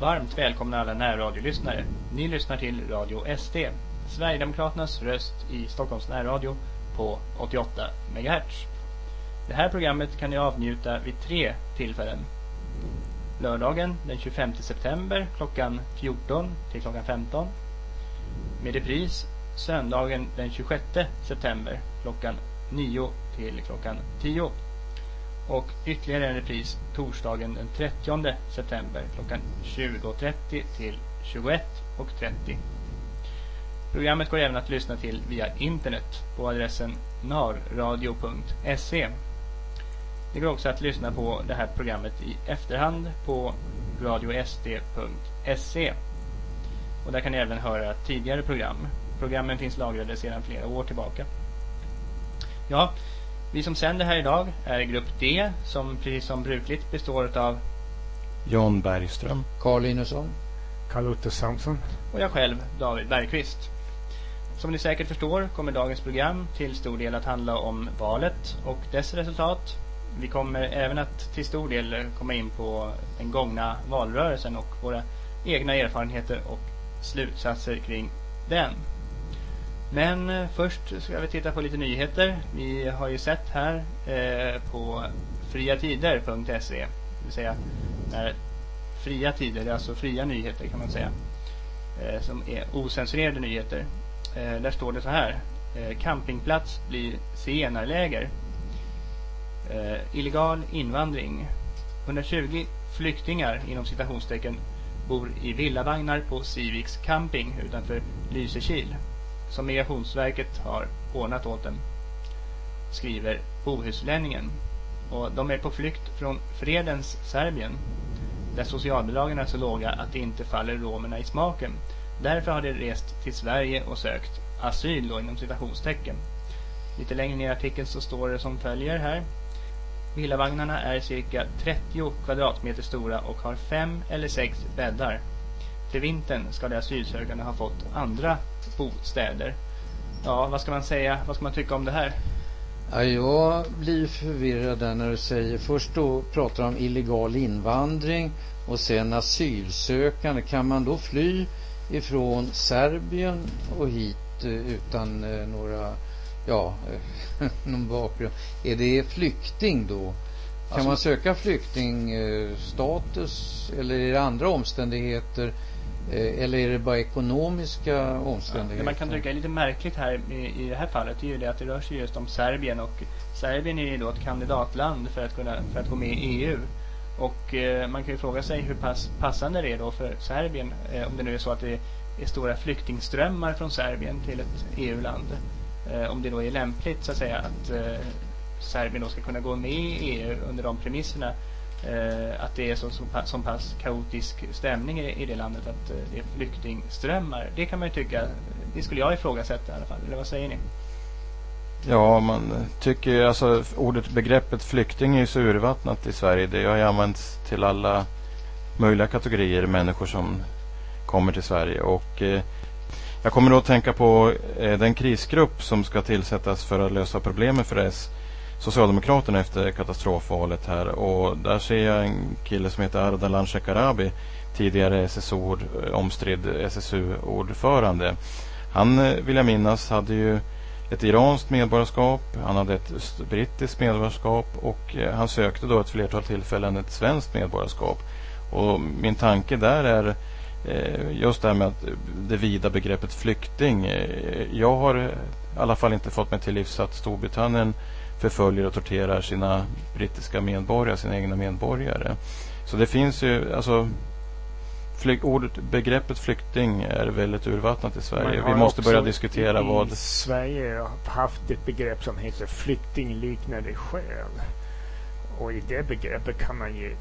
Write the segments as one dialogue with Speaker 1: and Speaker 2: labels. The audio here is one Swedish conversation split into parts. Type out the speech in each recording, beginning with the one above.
Speaker 1: Varmt välkomna alla närradiolyssnare. Ni lyssnar till Radio SD, Sverigedemokraternas röst i Stockholms närradio på 88 MHz. Det här programmet kan ni avnjuta vid tre tillfällen. Lördagen den 25 september klockan 14 till klockan 15. Med repris söndagen den 26 september klockan 9 till klockan 10 och ytterligare en repris torsdagen den 30 september klockan 20.30 till 21.30. Programmet går även att lyssna till via internet på adressen narradio.se. Det går också att lyssna på det här programmet i efterhand på radiosd.se. Och där kan ni även höra tidigare program. Programmen finns lagrade sedan flera år tillbaka. Ja, vi som sänder här idag är grupp D som precis som brukligt består av
Speaker 2: John Bergström,
Speaker 3: Carl Linusson,
Speaker 4: Carl-Otto Samson
Speaker 1: och jag själv, David Bergqvist. Som ni säkert förstår kommer dagens program till stor del att handla om valet och dess resultat. Vi kommer även att till stor del komma in på den gångna valrörelsen och våra egna erfarenheter och slutsatser kring den. Men eh, först ska vi titta på lite nyheter. Vi har ju sett här eh, på friatider.se. Det vill säga när fria tider, det är alltså fria nyheter kan man säga. Eh, som är osensurerade nyheter. Eh, där står det så här. Eh, campingplats blir zigenarläger. Eh, illegal invandring. 120 flyktingar inom citationstecken bor i villavagnar på Civics camping utanför Lysekil som Migrationsverket har ordnat åt dem, skriver Bohuslänningen. Och de är på flykt från fredens Serbien, där socialbidragen är så låga att det inte faller romerna i smaken. Därför har de rest till Sverige och sökt asyl då, inom citationstecken. Lite längre ner i artikeln så står det som följer här. Villavagnarna är cirka 30 kvadratmeter stora och har fem eller sex bäddar. Till vintern ska de asylsökande ha fått andra bostäder. Ja, vad ska man säga? Vad ska man tycka om det här?
Speaker 3: Ja, jag blir förvirrad där när du säger först då pratar om illegal invandring och sen asylsökande. Kan man då fly ifrån Serbien och hit eh, utan eh, några, ja, någon bakgrund? Är det flykting då? Kan alltså, man söka flyktingstatus eller är det andra omständigheter? Eh, eller är det bara ekonomiska omständigheter? Ja,
Speaker 1: det man kan tycka är lite märkligt här i, i det här fallet är ju det att det rör sig just om Serbien och Serbien är ju då ett kandidatland för att, kunna, för att gå med i EU. Och eh, man kan ju fråga sig hur pass passande det är då för Serbien eh, om det nu är så att det är stora flyktingströmmar från Serbien till ett EU-land. Eh, om det då är lämpligt så att säga att eh, Serbien då ska kunna gå med i EU under de premisserna Eh, att det är så, så, så pass kaotisk stämning i, i det landet att eh, det är flyktingströmmar. Det kan man ju tycka, det skulle jag ifrågasätta i alla fall. Eller vad säger ni?
Speaker 2: Ja, man tycker ju alltså ordet begreppet flykting är ju så urvattnat i Sverige. Det har ju använts till alla möjliga kategorier människor som kommer till Sverige. Och eh, jag kommer då att tänka på eh, den krisgrupp som ska tillsättas för att lösa problemen för S Socialdemokraterna efter katastrofvalet här. Och där ser jag en kille som heter Ardalan Shekarabi, tidigare SSU, eh, omstridd SSU-ordförande. Han, eh, vill jag minnas, hade ju ett iranskt medborgarskap, han hade ett brittiskt medborgarskap och eh, han sökte då ett flertal tillfällen ett svenskt medborgarskap. Och min tanke där är just det här med att det vida begreppet flykting. Jag har i alla fall inte fått mig till livs att Storbritannien förföljer och torterar sina brittiska medborgare, sina egna medborgare. Så det finns ju, alltså flyk, ordet, begreppet flykting är väldigt urvattnat i Sverige. Vi måste börja diskutera
Speaker 4: i,
Speaker 2: vad...
Speaker 4: I Sverige har haft ett begrepp som heter flyktingliknande skäl. Och i det begreppet kan man ju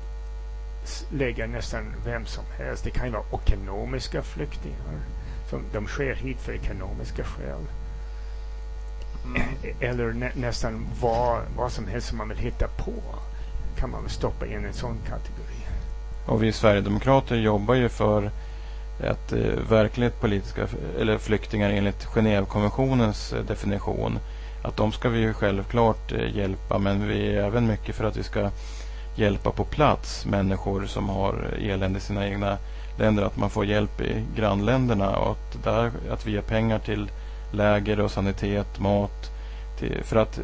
Speaker 4: lägga nästan vem som helst. Det kan ju vara ekonomiska flyktingar. Som de sker hit för ekonomiska skäl. Eh, eller nä, nästan vad, vad som helst som man vill hitta på kan man väl stoppa in en sån kategori.
Speaker 2: Och vi Sverigedemokrater jobbar ju för att eh, verkligt politiska eller flyktingar enligt Genèvekonventionens eh, definition att de ska vi ju självklart eh, hjälpa men vi är även mycket för att vi ska hjälpa på plats människor som har elände i sina egna länder att man får hjälp i grannländerna och att, där, att vi ger pengar till läger och sanitet, mat. Till, för att eh,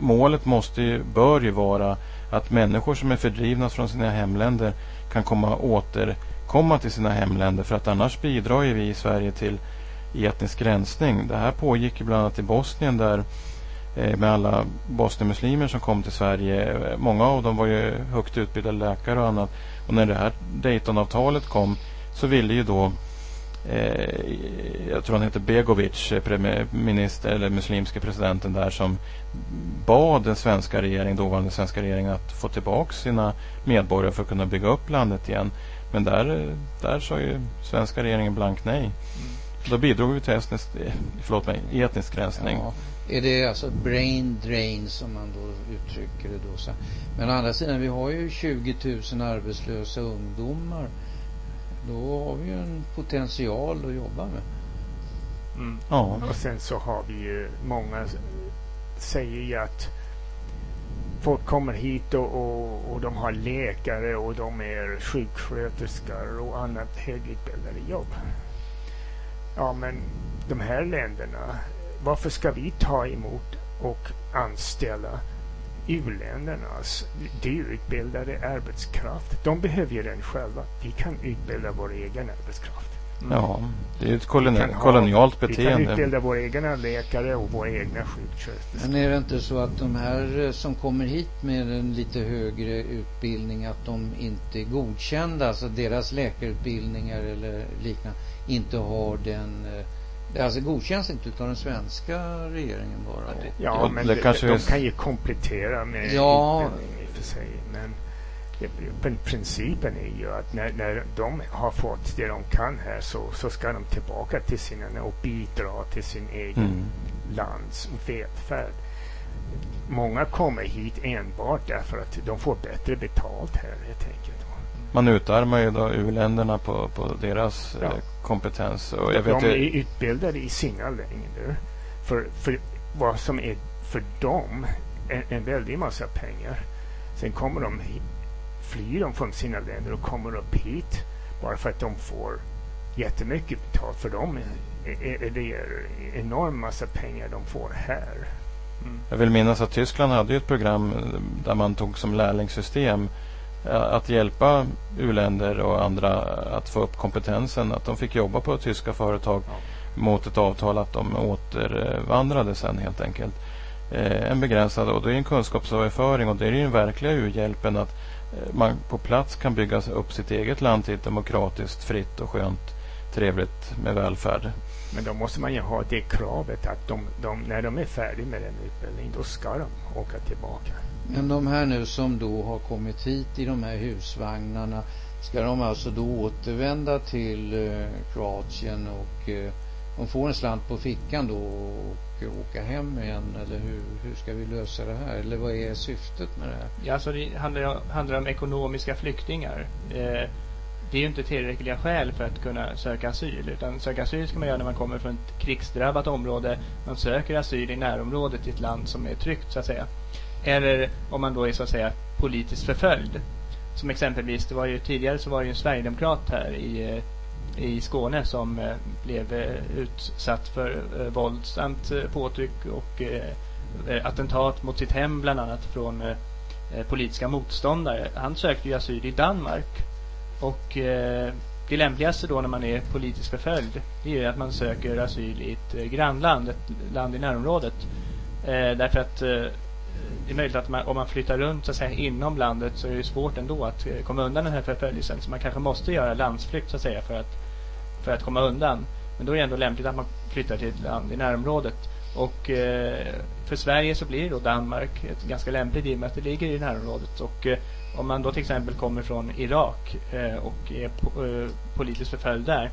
Speaker 2: målet måste ju, bör ju vara att människor som är fördrivna från sina hemländer kan komma återkomma till sina hemländer för att annars bidrar ju vi i Sverige till etnisk rensning. Det här pågick ju bland annat i Bosnien där eh, med alla bosnienmuslimer som kom till Sverige. Eh, många av dem var ju högt utbildade läkare och annat. Och när det här Daytonavtalet kom så ville ju då jag tror han heter Begovic, eh, premiärminister eller muslimske presidenten där som bad den svenska regeringen, dåvarande svenska regeringen att få tillbaka sina medborgare för att kunna bygga upp landet igen. Men där, där sa ju svenska regeringen blankt nej. Mm. Då bidrog vi till etnisk, förlåt mig, etnisk rensning. Ja.
Speaker 3: Är det alltså brain drain som man då uttrycker det då? Men å andra sidan, vi har ju 20 000 arbetslösa ungdomar. Då har vi ju en potential att jobba med.
Speaker 4: Mm. Ja. Och sen så har vi ju många säger ju att folk kommer hit och, och, och de har läkare och de är sjuksköterskor och annat högutbildade jobb. Ja, men de här länderna, varför ska vi ta emot och anställa u-ländernas utbildade arbetskraft? De behöver ju den själva. Vi kan utbilda vår egen arbetskraft.
Speaker 2: Mm. Ja, det är ett koloni kolonialt beteende.
Speaker 4: Vi kan utbilda våra egna läkare och våra egna sjuksköterskor.
Speaker 3: Men är det inte så att de här eh, som kommer hit med en lite högre utbildning att de inte är godkända, alltså deras läkarutbildningar eller liknande inte har den eh, det alltså godkänns inte utav den svenska regeringen bara.
Speaker 4: Ja, men det, det, de kan ju komplettera med ja, utbildning i och för sig. Men det, principen är ju att när, när de har fått det de kan här så, så ska de tillbaka till sina och bidra till sin egen mm. lands välfärd. Många kommer hit enbart därför att de får bättre betalt här helt enkelt.
Speaker 2: Man utarmar ju då u-länderna på, på deras ja. Kompetens.
Speaker 4: Och jag vet de är utbildade i sina länder. För, för vad som är för dem en, en väldig massa pengar. Sen kommer de flyr de från sina länder och kommer upp hit bara för att de får jättemycket betalt. För dem är, är det enorm massa pengar de får här.
Speaker 2: Mm. Jag vill minnas att Tyskland hade ett program där man tog som lärlingssystem att hjälpa uländer och andra att få upp kompetensen. Att de fick jobba på tyska företag ja. mot ett avtal att de återvandrade sen helt enkelt. Eh, en begränsad och det är en kunskapsöverföring och det är den verkliga u-hjälpen att eh, man på plats kan bygga upp sitt eget land till ett demokratiskt, fritt och skönt, trevligt med välfärd.
Speaker 4: Men då måste man ju ha det kravet att de, de, när de är färdiga med den utbildningen då ska de åka tillbaka.
Speaker 3: Men de här nu som då har kommit hit i de här husvagnarna ska de alltså då återvända till eh, Kroatien och eh, de får en slant på fickan då och åka hem igen eller hur, hur ska vi lösa det här eller vad är syftet med det här?
Speaker 1: Ja, alltså det handlar, handlar om ekonomiska flyktingar. Eh, det är ju inte tillräckliga skäl för att kunna söka asyl utan söka asyl ska man göra när man kommer från ett krigsdrabbat område. Man söker asyl i närområdet i ett land som är tryggt så att säga. Eller om man då är så att säga politiskt förföljd. Som exempelvis, det var ju tidigare så var det ju en sverigedemokrat här i, eh, i Skåne som eh, blev eh, utsatt för våldsamt påtryck och attentat mot sitt hem bland annat från politiska motståndare. Han sökte ju asyl i Danmark. Och det lämpligaste då när man är politiskt förföljd det är ju att man söker asyl i ett grannland, ett land i närområdet. därför att det är möjligt att man, om man flyttar runt så att säga, inom landet så är det svårt ändå att eh, komma undan den här förföljelsen. Så man kanske måste göra landsflykt så att säga för att, för att komma undan. Men då är det ändå lämpligt att man flyttar till ett land i närområdet. Och eh, för Sverige så blir då Danmark ett ganska lämpligt i och med att det ligger i närområdet. Och eh, om man då till exempel kommer från Irak eh, och är po eh, politiskt förföljd där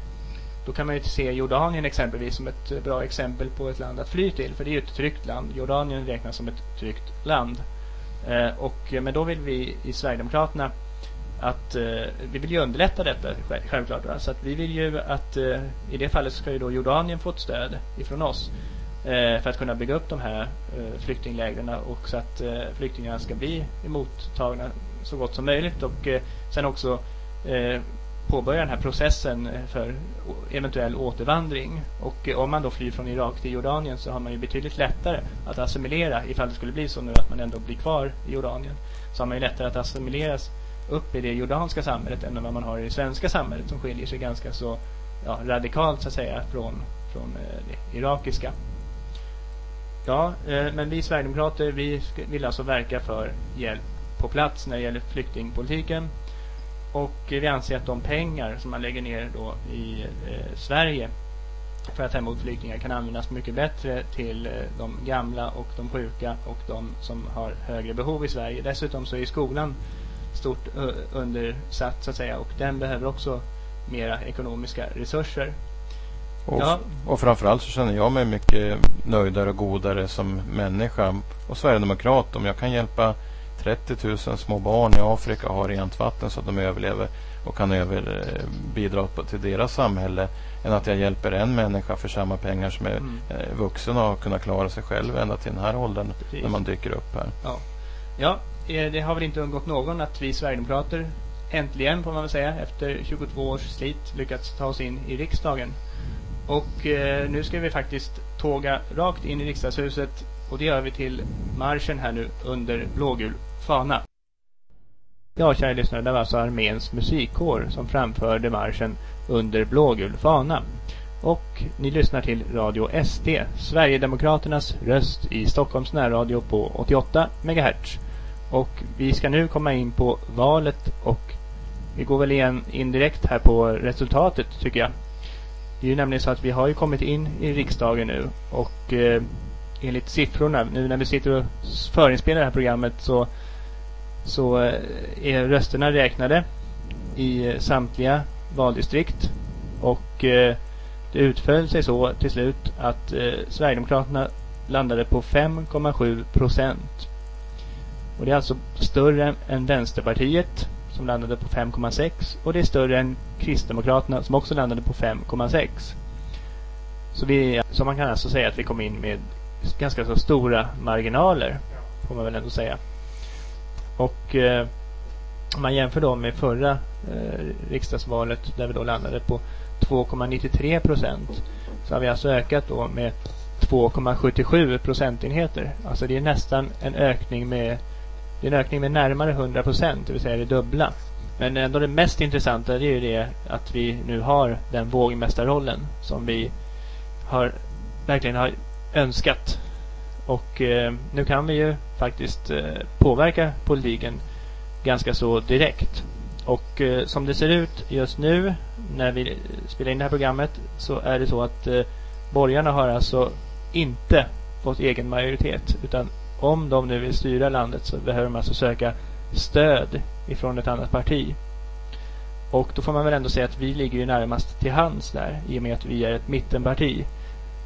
Speaker 1: då kan man ju se Jordanien exempelvis som ett eh, bra exempel på ett land att fly till. För det är ju ett tryggt land. Jordanien räknas som ett tryggt land. Eh, och, eh, men då vill vi i Sverigedemokraterna att eh, vi vill ju underlätta detta självklart. Va? Så att vi vill ju att eh, i det fallet ska ju då Jordanien få ett stöd ifrån oss eh, för att kunna bygga upp de här eh, flyktinglägren och så att eh, flyktingarna ska bli emottagna så gott som möjligt och eh, sen också påbörja den här processen eh, för eventuell återvandring. Och eh, om man då flyr från Irak till Jordanien så har man ju betydligt lättare att assimilera ifall det skulle bli så nu att man ändå blir kvar i Jordanien. Så har man ju lättare att assimileras upp i det jordanska samhället än vad man har i det svenska samhället som skiljer sig ganska så ja, radikalt så att säga från, från eh, det irakiska. Ja, men vi Sverigedemokrater vi vill alltså verka för hjälp på plats när det gäller flyktingpolitiken. Och vi anser att de pengar som man lägger ner då i eh, Sverige för att ta emot flyktingar kan användas mycket bättre till eh, de gamla och de sjuka och de som har högre behov i Sverige. Dessutom så är skolan stort undersatt så att säga och den behöver också mera ekonomiska resurser.
Speaker 2: Och, ja. och framförallt så känner jag mig mycket nöjdare och godare som människa och sverigedemokrat om jag kan hjälpa 30 000 små barn i Afrika har rent vatten så att de överlever och kan över, eh, bidra till deras samhälle än att jag hjälper en människa för samma pengar som är mm. Eh, vuxen och har kunnat klara sig själv ända till den här åldern Precis. när man dyker upp här.
Speaker 1: Ja. ja, eh, det har väl inte undgått någon att vi Sverigedemokrater äntligen får man väl säga efter 22 års slit lyckats ta oss in i riksdagen. Och eh, nu ska vi faktiskt tåga rakt in i riksdagshuset och det gör vi till marschen här nu under blågul fana. Ja, kära lyssnare, det var alltså arméns musikkår som framförde marschen under blågul fana. Och ni lyssnar till Radio SD, Sverigedemokraternas röst i Stockholms närradio på 88 MHz. Och vi ska nu komma in på valet och vi går väl igen indirekt här på resultatet tycker jag. Det är ju nämligen så att vi har ju kommit in i riksdagen nu och eh, enligt siffrorna, nu när vi sitter och förinspelar det här programmet så, så eh, är rösterna räknade i eh, samtliga valdistrikt och eh, det utföll sig så till slut att Sverigedemokraterna landade på 5,7 procent. Och det är alltså större än Vänsterpartiet som landade på 5,6 och det är större än Kristdemokraterna som också landade på 5,6. Så, vi, så man kan alltså säga att vi kom in med ganska så stora marginaler får man väl ändå säga. Och eh, om man jämför då med förra eh, riksdagsvalet där vi då landade på 2,93 procent så har vi alltså ökat då med 2,77 procentenheter. Alltså det är nästan en ökning med det är en ökning med närmare 100 procent, det vill säga det dubbla. Men ändå det mest intressanta är ju det att vi nu har den vågmästarrollen som vi har verkligen har önskat. Och eh, nu kan vi ju faktiskt eh, påverka politiken ganska så direkt. Och eh, som det ser ut just nu när vi spelar in det här programmet så är det så att eh, borgarna har alltså inte fått egen majoritet utan om de nu vill styra landet så behöver de alltså söka stöd ifrån ett annat parti. Och då får man väl ändå säga att vi ligger ju närmast till hands där i och med att vi är ett mittenparti.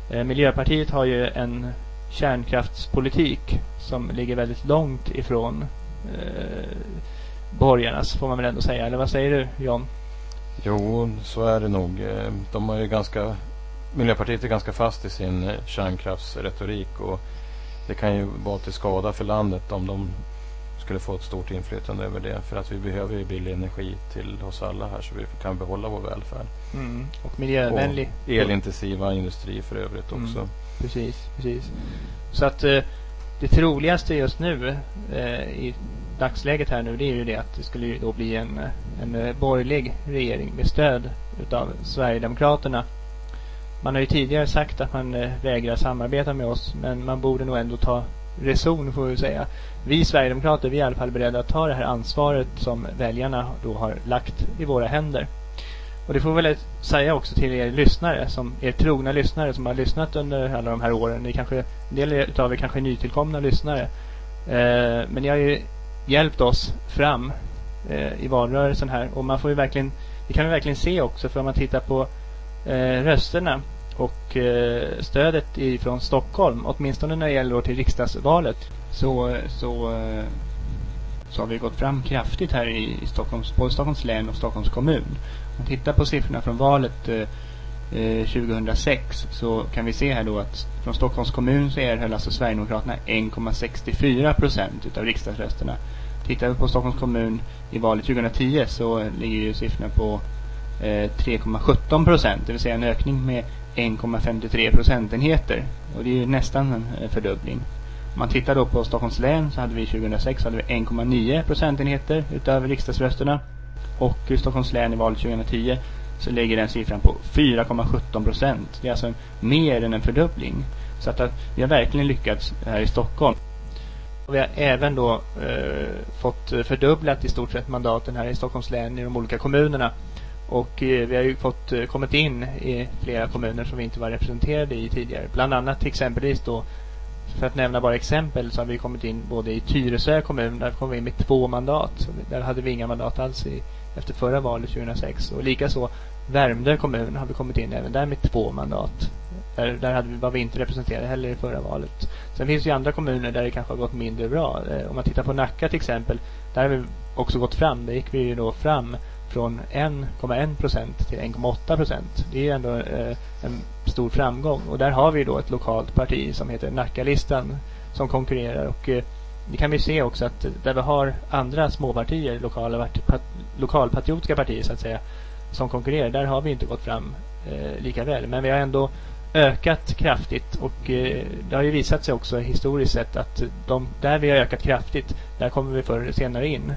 Speaker 1: Eh, Miljöpartiet har ju en kärnkraftspolitik som ligger väldigt långt ifrån eh, borgarnas får man väl ändå säga. Eller vad säger du John?
Speaker 2: Jo, så är det nog. Eh, de har ju ganska Miljöpartiet är ganska fast i sin eh, kärnkraftsretorik och det kan ju vara till skada för landet om de skulle få ett stort inflytande över det. För att vi behöver ju billig energi till oss alla här så vi kan behålla vår välfärd.
Speaker 1: Mm. Och miljövänlig.
Speaker 2: Och elintensiva industri för övrigt också. Mm.
Speaker 1: Precis, precis. Så att eh, det troligaste just nu eh, i dagsläget här nu det är ju det att det skulle då bli en, en eh, borgerlig regering med stöd utav Sverigedemokraterna. Man har ju tidigare sagt att man eh, vägrar samarbeta med oss men man borde nog ändå ta reson får vi säga. Vi Sverigedemokrater vi är i alla fall beredda att ta det här ansvaret som väljarna då har lagt i våra händer. Och det får väl säga också till er lyssnare, som er trogna lyssnare som har lyssnat under alla de här åren. Ni kanske, en del utav er kanske är nytillkomna lyssnare. Eh, men ni har ju hjälpt oss fram eh, i valrörelsen här. Och man får ju verkligen, det kan vi verkligen se också för om man tittar på eh, rösterna och eh, stödet ifrån Stockholm, åtminstone när det gäller till riksdagsvalet, så, så, eh, så har vi gått fram kraftigt här i Stockholms, både Stockholms län och Stockholms kommun. Om man tittar på siffrorna från valet eh, eh 2006 så kan vi se här då att från Stockholms kommun så erhöll alltså Sverigedemokraterna 1,64 procent utav riksdagsrösterna. Tittar vi på Stockholms kommun i valet 2010 så ligger ju siffrorna på eh, 3,17 procent, det vill säga en ökning med 1,53 procentenheter. Och det är ju nästan en eh, fördubbling. Om man tittar då på Stockholms län så hade vi 2006 hade vi 1,9 procentenheter utöver riksdagsrösterna. Och i Stockholms län i valet 2010 så ligger den siffran på 4,17 procent. Det är alltså mer än en fördubbling. Så att, att vi har verkligen lyckats här i Stockholm. Och vi har även då eh, fått fördubblat i stort sett mandaten här i Stockholms län i de olika kommunerna. Och eh, vi har ju fått eh, kommit in i flera kommuner som vi inte var representerade i tidigare. Bland annat exempelvis då för att nämna bara exempel så har vi kommit in både i Tyresö kommun, där kom vi in med två mandat. Där hade vi inga mandat alls i, efter förra valet 2006. Och likaså Värmdö kommun har vi kommit in även där med två mandat. Där, där hade vi, var vi inte representerade heller i förra valet. Sen finns det ju andra kommuner där det kanske har gått mindre bra. Eh, om man tittar på Nacka till exempel, där har vi också gått fram. Där gick vi ju då fram från 1,1 procent till 1,8 procent. Det är ändå eh, en stor framgång. Och där har vi då ett lokalt parti som heter Nackalistan som konkurrerar. Och eh, det kan vi se också att där vi har andra småpartier, lokala, lokalpatriotiska partier så att säga, som konkurrerar, där har vi inte gått fram eh, lika väl. Men vi har ändå ökat kraftigt och eh, det har ju visat sig också historiskt sett att de, där vi har ökat kraftigt, där kommer vi förr eller senare in.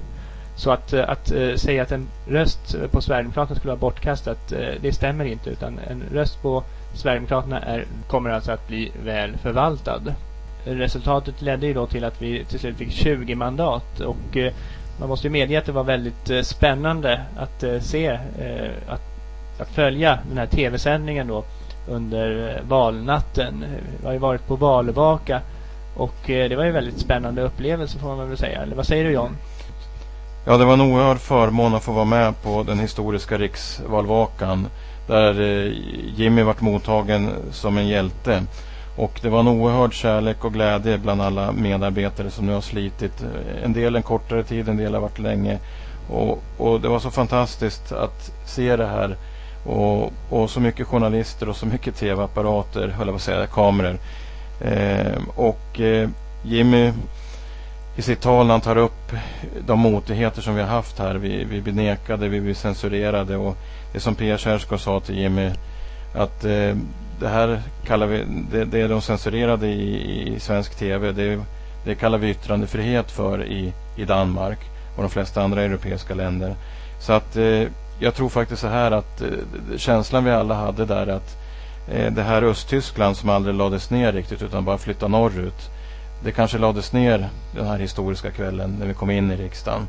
Speaker 1: Så att, eh, att eh, säga att en röst eh, på Sverigedemokraterna skulle vara bortkastat, det stämmer inte. Utan en röst på Sverigedemokraterna är, kommer alltså att bli väl förvaltad. Resultatet ledde ju då till att vi till slut fick 20 mandat. Och man måste ju medge att det var väldigt spännande att se, att, att följa den här tv-sändningen då under valnatten. Vi har ju varit på valvaka och det var ju en väldigt spännande upplevelse får man väl säga. Eller vad säger du John?
Speaker 2: Ja, det var en oerhörd förmån att få vara med på den historiska riksvalvakan. Där eh, Jimmy vart mottagen som en hjälte. Och det var en oerhörd kärlek och glädje bland alla medarbetare som nu har slitit. Eh, en del en kortare tid, en del har varit länge. Och, och det var så fantastiskt att se det här. Och, och så mycket journalister och så mycket tv-apparater, höll jag på att säga, kameror. Eh, och eh, Jimmy i sitt tal när han tar upp de motigheter som vi har haft här. Vi, vi blir nekade, vi blir censurerade och det som Pia Kjärsgaard sa till Jimmy att eh, det här kallar vi, det, det de censurerade i, i svensk tv. Det, det kallar vi yttrandefrihet för i, i Danmark och de flesta andra europeiska länder. Så att eh, jag tror faktiskt så här att eh, känslan vi alla hade där att eh, det här Östtyskland som aldrig lades ner riktigt utan bara flyttade norrut det kanske lades ner den här historiska kvällen när vi kom in i riksdagen.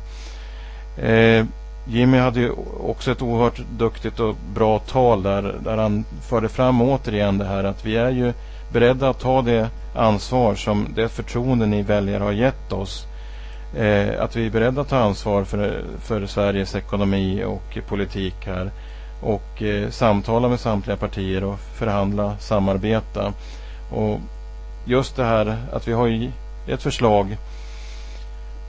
Speaker 2: Eh, Jimmy hade ju också ett oerhört duktigt och bra tal där, där han förde fram återigen det här att vi är ju beredda att ta det ansvar som det förtroende ni väljare har gett oss. Eh, att vi är beredda att ta ansvar för, för Sveriges ekonomi och politik här. Och eh, samtala med samtliga partier och förhandla, samarbeta. Och just det här att vi har ett förslag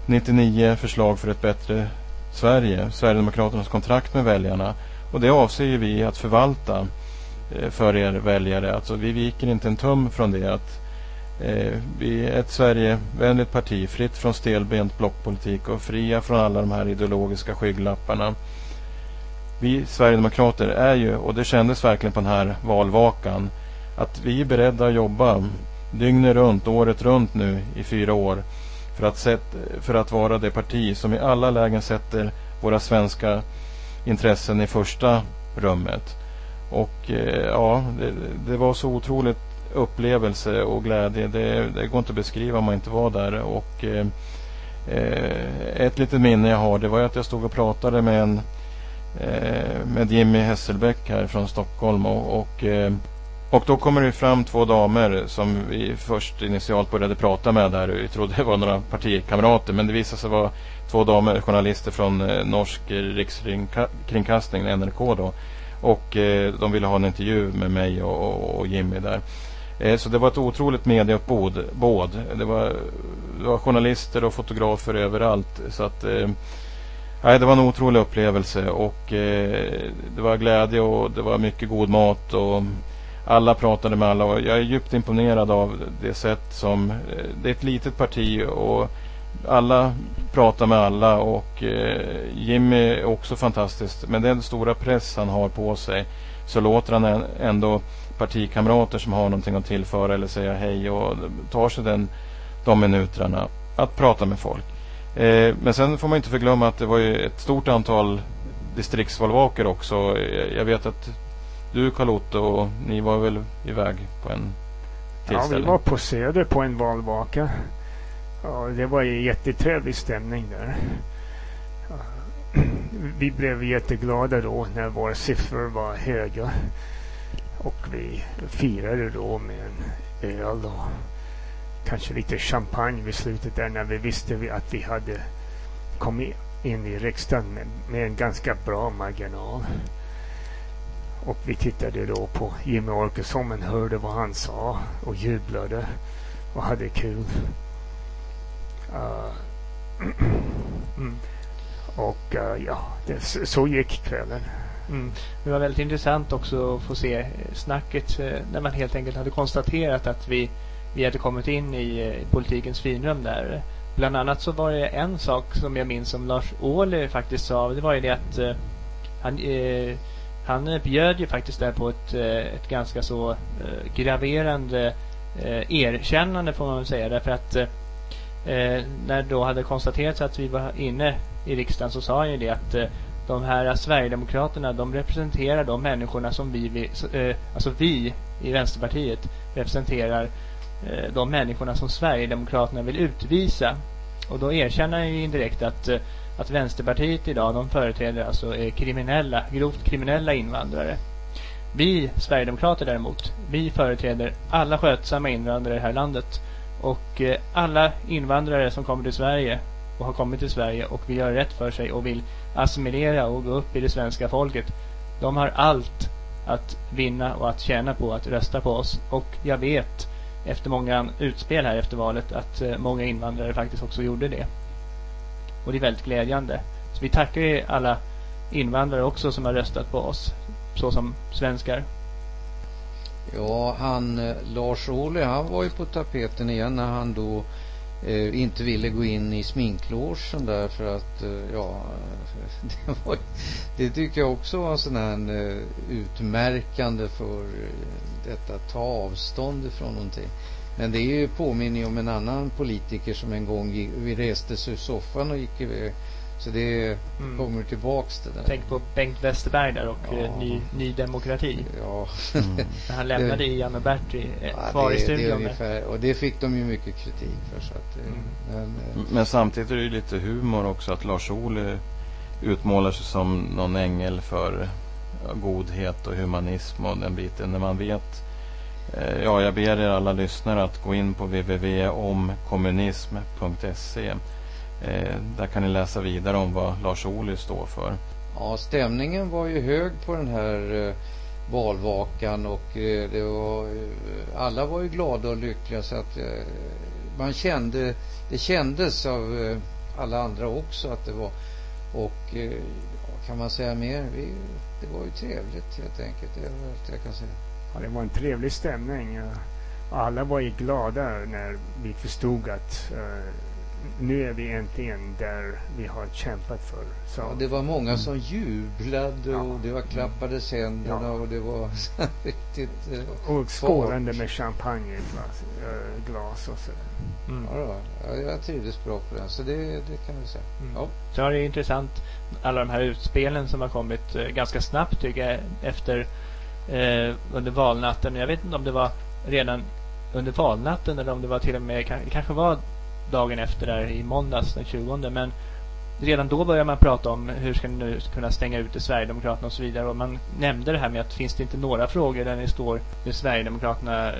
Speaker 2: 99 förslag för ett bättre Sverige, Sverigedemokraternas kontrakt med väljarna. Och det avser ju vi att förvalta eh, för er väljare. Alltså vi viker inte en tum från det. att eh, Vi är ett Sverigevänligt parti, fritt från stelbent blockpolitik och fria från alla de här ideologiska skygglapparna. Vi Sverigedemokrater är ju, och det kändes verkligen på den här valvakan, att vi är beredda att jobba dygnet runt, året runt nu i fyra år för att, sätt, för att vara det parti som i alla lägen sätter våra svenska intressen i första rummet. Och eh, ja, det, det, var så otroligt upplevelse och glädje. Det, det, går inte att beskriva om man inte var där. Och eh, eh ett litet minne jag har det var att jag stod och pratade med en eh, med Jimmy Hesselbäck här från Stockholm och, och eh, och då kommer det fram två damer som vi först initialt började prata med där. Vi trodde det var några partikamrater men det visade sig vara två damer, journalister från eh, Norsk rikskringkastning, NRK då. Och eh, de ville ha en intervju med mig och, och, och Jimmy där. Eh, så det var ett otroligt medieuppbåd. Det var, det var journalister och fotografer överallt. Så att eh, Nej, det var en otrolig upplevelse och eh, det var glädje och det var mycket god mat och alla pratade med alla och jag är djupt imponerad av det sätt som eh, det är ett litet parti och alla pratar med alla och eh, Jimmy är också fantastiskt. Men den stora press han har på sig så låter han ändå partikamrater som har någonting att tillföra eller säga hej och tar sig den, de minuterna att prata med folk. Eh, men sen får man inte förglömma att det var ju ett stort antal distriktsvalvakor också. Jag vet att du Carl-Otto och ni var väl iväg på en
Speaker 4: tillställning? Ja, vi var på Söder på en valvaka. Ja, det var ju jättetrevlig stämning där. Vi blev jätteglada då när våra siffror var höga. Och vi firade då med en öl och kanske lite champagne vid slutet där när vi visste att vi hade kommit in i riksdagen med, med en ganska bra marginal. Och vi tittade då på Jimmy Åkesson men hörde vad han sa och jublade och hade kul. Uh, mm. Och uh, ja, det, så gick kvällen.
Speaker 1: Mm. Det var väldigt intressant också att få se snacket eh, när man helt enkelt hade konstaterat att vi, vi hade kommit in i eh, politikens finrum där. Bland annat så var det en sak som jag minns som Lars Ohly faktiskt sa. Det var ju det att eh, han, eh, han eh, bjöd ju faktiskt där på ett, eh, ett ganska så eh, graverande erkännande får man väl säga. Därför att när då hade konstaterats att vi var inne i riksdagen så sa han ju det att de här Sverigedemokraterna de representerar de människorna som vi, alltså vi i Vänsterpartiet representerar de människorna som Sverigedemokraterna vill utvisa. Och då erkänner han ju indirekt att, eh, att Vänsterpartiet idag de företräder alltså eh, kriminella, grovt kriminella invandrare. Vi Sverigedemokrater däremot, vi företräder alla skötsamma invandrare i det här landet. Och eh, alla invandrare som kommer till Sverige och har kommit till Sverige och vill göra rätt för sig och vill assimilera och gå upp i det svenska folket. De har allt att vinna och att tjäna på att rösta på oss. Och jag vet efter många utspel här efter valet att eh, många invandrare faktiskt också gjorde det. Och det är väldigt glädjande. Så vi tackar ju alla invandrare också som har röstat på oss. Så som svenskar.
Speaker 3: Ja, han eh, Lars Ohly, han var ju på tapeten igen när han då eh, inte ville gå in i sminklogen där för att eh, ja det, var, det tycker jag också var sån här eh, utmärkande för detta detta ta avstånd ifrån någonting. Men det är ju påminner om en annan politiker som en gång gick, vi reste sig ur soffan och gick iväg så det mm. kommer tillbaks det där.
Speaker 1: Tänk på Bengt Westerberg där och ja. Eh, ny, ny Demokrati.
Speaker 3: Ja.
Speaker 1: Mm. När han lämnade det, Ian och Bertie eh, ja, kvar det, i studion. Det
Speaker 3: ungefär, och det fick de ju mycket kritik för. Så att, mm.
Speaker 2: men, eh, men, samtidigt är det ju lite humor också att Lars Ohly utmålar sig som någon ängel för godhet och humanism och den biten. När man vet Eh, ja, jag ber er alla lyssnare att gå in på www.omkommunism.se eh, där kan ni läsa vidare om vad Lars Ohly står för.
Speaker 3: Ja, stämningen var ju hög på den här eh, valvakan och det var, alla var ju glada och lyckliga så att man kände, det kändes av alla andra också att det var och kan man säga mer? Vi, det var ju trevligt helt enkelt. Det är allt jag kan säga.
Speaker 4: Ja, det var en trevlig stämning. Alla var ju glada när vi förstod att nu är vi äntligen där vi har kämpat för.
Speaker 3: Så. Ja, det var många mm. som jublade och ja. det var klappades händerna ja. och det var riktigt
Speaker 4: eh, Och skålande med champagneglas äh, glas och så.
Speaker 3: Mm. Ja, ja, jag trivdes bra på den så det, det kan vi säga. Mm. Ja.
Speaker 1: Så är det intressant alla de här utspelen som har kommit eh, ganska snabbt tycker jag efter eh, under valnatten. Jag vet inte om det var redan under valnatten eller om det var till och med kanske var dagen efter där i måndags den 20 men redan då började man prata om hur ska ni nu kunna stänga ute Sverigedemokraterna och så vidare. Och man nämnde det här med att finns det inte några frågor där ni står med Sverigedemokraterna eh,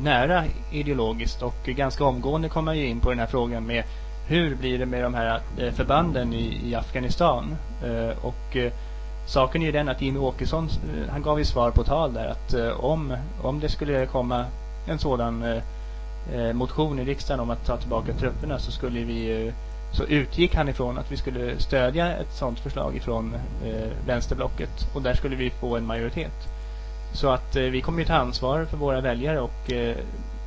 Speaker 1: nära ideologiskt? Och ganska omgående kom man ju in på den här frågan med hur blir det med de här eh, förbanden i, i Afghanistan? Eh, och saken är ju den att Jimmy Åkesson eh, han gav ju svar på tal där att eh, om, om det skulle komma en sådan eh, eh, motion i riksdagen om att ta tillbaka trupperna så skulle vi ju så utgick han ifrån att vi skulle stödja ett sådant förslag ifrån eh, vänsterblocket och där skulle vi få en majoritet. Så att eh, vi kommer ju ta ansvar för våra väljare och eh,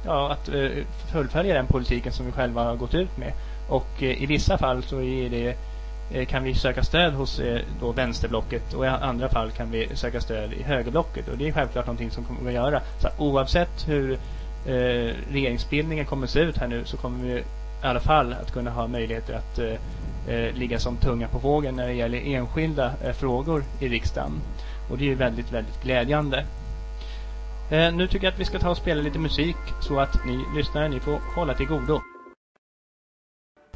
Speaker 1: ja, att eh, fullfölja den politiken som vi själva har gått ut med. Och i vissa fall så är det Eh, kan vi söka stöd hos eh, då vänsterblocket och i andra fall kan vi söka stöd i högerblocket och det är självklart någonting som kommer att göra. Så oavsett hur eh, regeringsbildningen kommer att se ut här nu så kommer vi i alla fall att kunna ha möjligheter att eh, eh, ligga som tunga på vågen när det gäller enskilda eh, frågor i riksdagen. Och det är ju väldigt, väldigt glädjande. Eh, nu tycker jag att vi ska ta och spela lite musik så att ni lyssnare, ni får hålla till godo.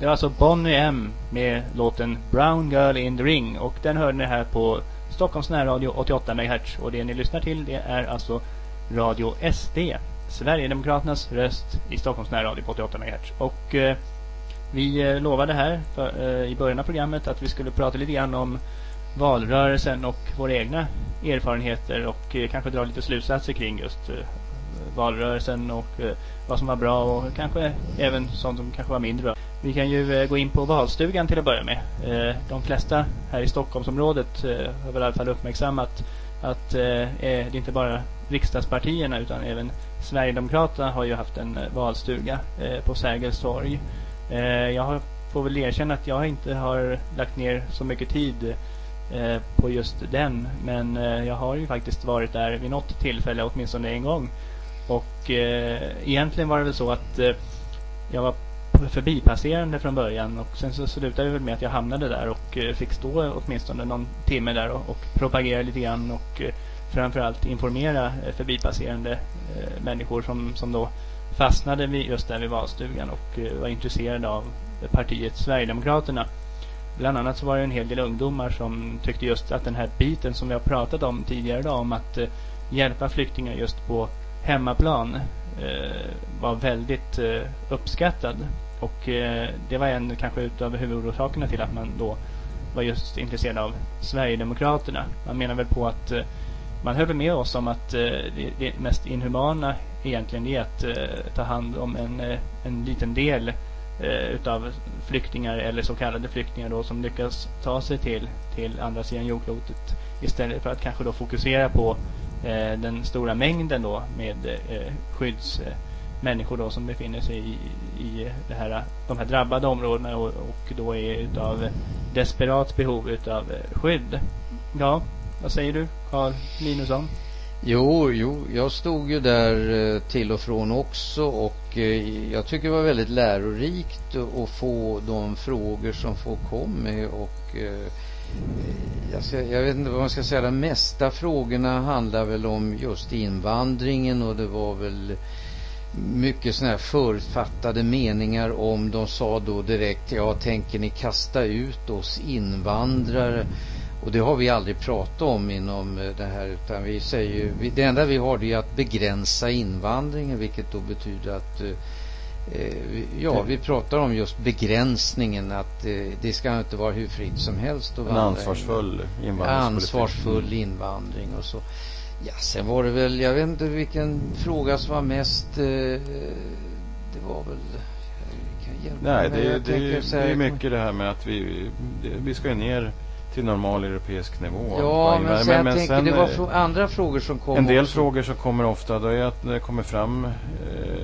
Speaker 1: Det var alltså Bonnie M med låten Brown Girl in the Ring. Och den hörde ni här på Stockholms närradio 88 MHz och det ni lyssnar till det är alltså Radio SD Sverigedemokraternas röst i Stockholms närradio på 88 MHz och eh, vi eh, lovade här för, eh, i början av programmet att vi skulle prata lite grann om valrörelsen och våra egna erfarenheter och eh, kanske dra lite slutsatser kring just eh, Eh, valrörelsen och eh, vad som var bra och kanske även sånt som kanske var mindre bra. Vi kan ju eh, gå in på valstugan till att börja med. De flesta här i Stockholmsområdet har väl i alla fall uppmärksammat att det inte bara riksdagspartierna utan även Sverigedemokraterna har ju haft en valstuga på Sergels torg. Jag får väl erkänna att jag inte har lagt ner så mycket tid på just den. Men jag har ju faktiskt varit där vid något tillfälle, åtminstone en gång. Och eh, egentligen var det väl så att eh, jag var förbipasserande från början och sen så slutade det väl med att jag hamnade där och eh, fick stå åtminstone någon timme där och, och propagera lite grann och eh, framförallt informera eh, förbipasserande eh, människor som, som då fastnade vid, just där vid valstugan och eh, var intresserade av partiet Sverigedemokraterna. Bland annat så var det en hel del ungdomar som tyckte just att den här biten som vi har pratat om tidigare idag om att eh, hjälpa flyktingar just på hemmaplan eh, var väldigt eh, uppskattad. Och eh, det var en kanske utav huvudorsakerna till att man då var just intresserad av Sverigedemokraterna. Man menar väl på att eh, man höll med oss om att eh, det, det mest inhumana egentligen är att eh, ta hand om en, eh, en liten del eh, utav flyktingar eller så kallade flyktingar då som lyckas ta sig till, till andra sidan jordklotet istället för att kanske då fokusera på eh, Eh, den stora mängden då med eh, skyddsmänniskor då som befinner sig i, i det här, de här drabbade områdena och, och då är utav desperat behov utav eh, skydd. Ja, vad säger du Carl Linusson?
Speaker 3: Jo, jo, jag stod ju där eh, till och från också och jag tycker det var väldigt lärorikt att få de frågor som folk kom med och Eh, jag, ska, jag vet inte vad man ska säga, de mesta frågorna handlar väl om just invandringen och det var väl mycket sådana här författade meningar om de sa då direkt, ja tänker ni kasta ut oss invandrare? Och det har vi aldrig pratat om inom eh, det här utan vi säger ju, det enda vi har det är att begränsa invandringen vilket då betyder att eh, ja, vi pratar om just begränsningen att eh, det ska inte vara hur fritt som helst
Speaker 2: att vandra. En ansvarsfull invandring.
Speaker 3: Ansvarsfull invandring och så. Ja, sen var det väl, jag vet inte vilken fråga som var mest, eh, det var väl
Speaker 2: Nej, det, det, det, det är mycket det här med att vi, vi ska ner till normal europeisk nivå.
Speaker 3: Ja, men, men, sen, men tänker, sen, det var andra frågor som kom
Speaker 2: En del också. frågor som kommer ofta då är att det kommer fram eh,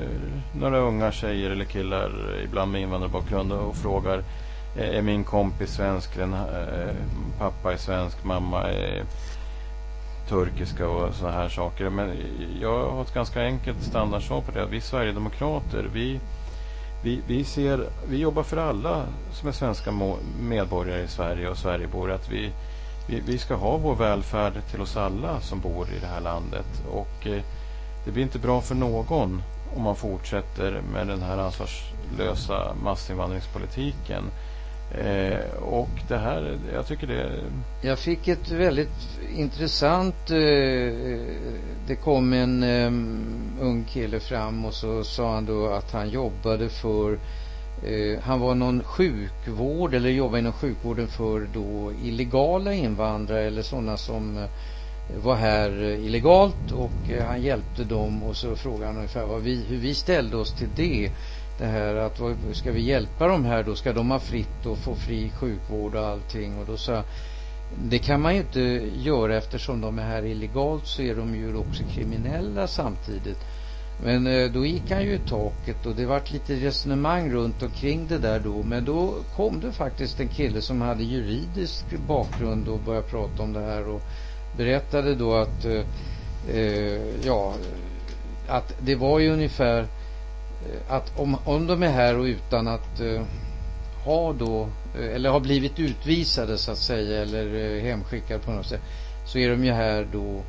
Speaker 2: några unga tjejer eller killar, ibland med invandrarbakgrund och frågar eh, är min kompis svensk, den, eh, pappa är svensk, mamma är turkiska och sådana här saker. Men jag har ett ganska enkelt standardsvar på det. Vi Sverigedemokrater, vi vi, vi, ser, vi jobbar för alla som är svenska medborgare i Sverige och Sverigebor. Att vi, vi, vi, ska ha vår välfärd till oss alla som bor i det här landet. Och eh, det blir inte bra för någon om man fortsätter med den här ansvarslösa massinvandringspolitiken. Eh, och det här, jag tycker det...
Speaker 3: Jag fick ett väldigt intressant... Eh, det kom en eh, ung kille fram och så sa han då att han jobbade för... Eh, han var någon sjukvård eller jobbade inom sjukvården för då illegala invandrare eller sådana som eh, var här eh, illegalt och eh, han hjälpte dem och så frågade han ungefär vad vi, hur vi ställde oss till det det här att vad, ska vi hjälpa dem här då? Ska de ha fritt och få fri sjukvård och allting? Och då sa det kan man ju inte göra eftersom de är här illegalt så är de ju också kriminella samtidigt. Men eh, då gick han ju i taket och det vart lite resonemang runt omkring det där då. Men då kom det faktiskt en kille som hade juridisk bakgrund och började prata om det här och berättade då att eh, eh, ja, att det var ju ungefär eh, att om, om de är här och utan att eh, ha då eh, eller har blivit utvisade så att säga eller eh, hemskickade på något sätt så är de ju här då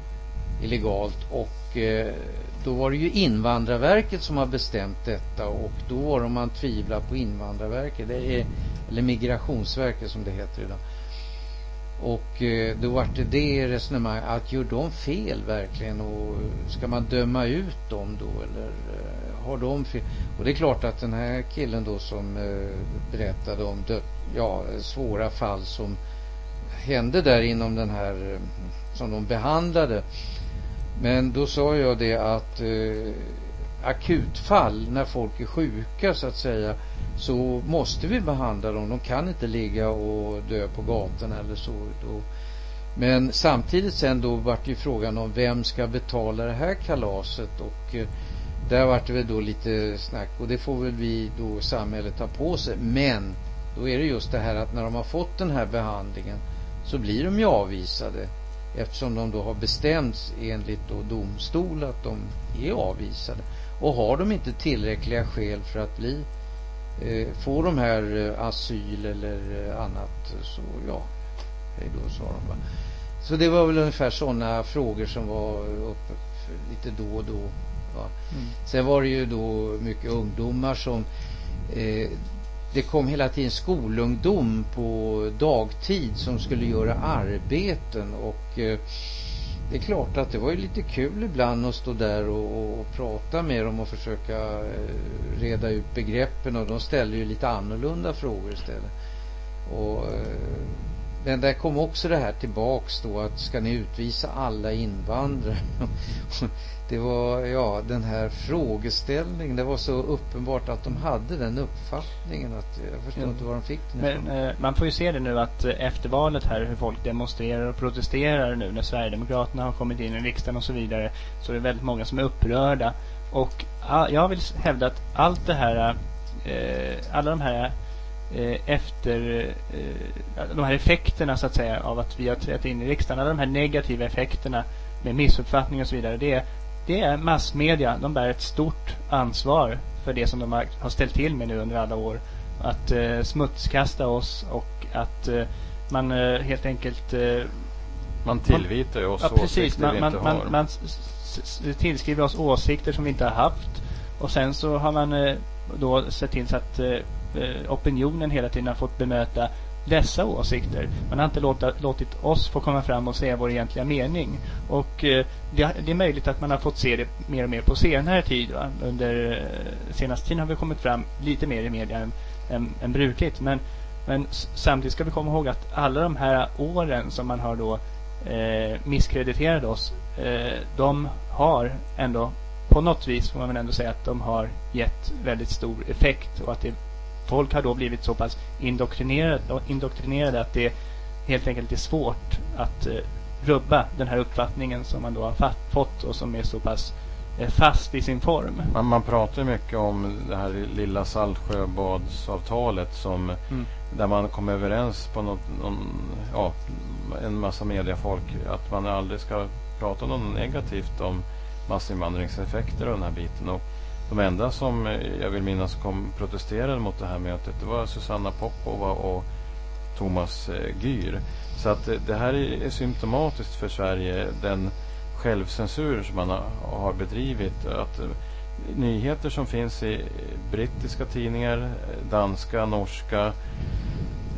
Speaker 3: illegalt och eh, då var det ju Invandrarverket som har bestämt detta och då var det om man tvivlar på Invandrarverket, det är, eller Migrationsverket som det heter idag. Och eh, då var det det resonemang att gör de fel verkligen och eh, ska man döma ut dem då eller eh, har de fel? Och det är klart att den här killen då som eh, berättade om död, ja, svåra fall som hände där inom den här eh, som de behandlade men då sa jag det att eh, akutfall när folk är sjuka så att säga så måste vi behandla dem. De kan inte ligga och dö på gatan eller så. Då. Men samtidigt sen då vart ju frågan om vem ska betala det här kalaset och eh, där vart det väl då lite snack och det får väl vi då samhället ta på sig. Men då är det just det här att när de har fått den här behandlingen så blir de ju avvisade eftersom de då har bestämts enligt då domstol att de är avvisade. Och har de inte tillräckliga skäl för att bli eh, få de här eh, asyl eller eh, annat så ja, hej då sa de bara. Så det var väl ungefär sådana frågor som var uppe lite då och då. Mm. Sen var det ju då mycket ungdomar som eh, det kom hela tiden skolungdom på dagtid som skulle göra arbeten och eh, det är klart att det var ju lite kul ibland att stå där och, och, och prata med dem och försöka eh, reda ut begreppen och de ställde ju lite annorlunda frågor istället. Och, eh, men där kom också det här tillbaks då att ska ni utvisa alla invandrare? det var, ja, den här frågeställningen. Det var så uppenbart att de hade den uppfattningen att jag förstår ja. inte var de fick den
Speaker 1: Men eh, man får ju se det nu att eh, efter valet här hur folk demonstrerar och protesterar nu när Sverigedemokraterna har kommit in i riksdagen och så vidare. Så det är väldigt många som är upprörda. Och jag vill hävda att allt det här, eh, alla de här efter de här effekterna så att säga av att vi har trätt in i riksdagen, alla de här negativa effekterna med missuppfattningar och så vidare. Det är det är massmedia. De bär ett stort ansvar för det som de har ställt till med nu under alla år. Att eh, smutskasta oss och att eh, man eh, helt enkelt... Eh,
Speaker 2: man tillvitar ju oss
Speaker 1: ja, precis, man, vi man, inte man, har. Man tillskriver oss åsikter som vi inte har haft. Och sen så har man eh, då sett till så att eh, opinionen hela tiden har fått bemöta dessa åsikter. Man har inte låtit, låtit oss få komma fram och säga vår egentliga mening. Och eh, det, det, är möjligt att man har fått se det mer och mer på senare tid. Va? Under eh, senaste tiden har vi kommit fram lite mer i media än, än, än brukligt. Men, men samtidigt ska vi komma ihåg att alla de här åren som man har då eh, misskrediterat oss, eh, de har ändå på något vis får man väl ändå säga att de har gett väldigt stor effekt och att det folk har då blivit så pass indoktrinerade, indoktrinerade att det helt enkelt är svårt att eh, rubba den här uppfattningen som man då har fått och som är så pass eh, fast i sin form.
Speaker 2: Man, man pratar mycket om det här lilla Saltsjöbadsavtalet som mm. där man kom överens på något, någon, ja, en massa mediefolk att man aldrig ska prata något negativt om massinvandringseffekter och den här biten. Och de enda som eh, jag vill minnas kom protesterade mot det här mötet det var Susanna Popova och Thomas eh, Gyr. Så att eh, det här är symptomatiskt för Sverige, den självcensur som man har bedrivit. Att nyheter som finns i brittiska tidningar, danska, norska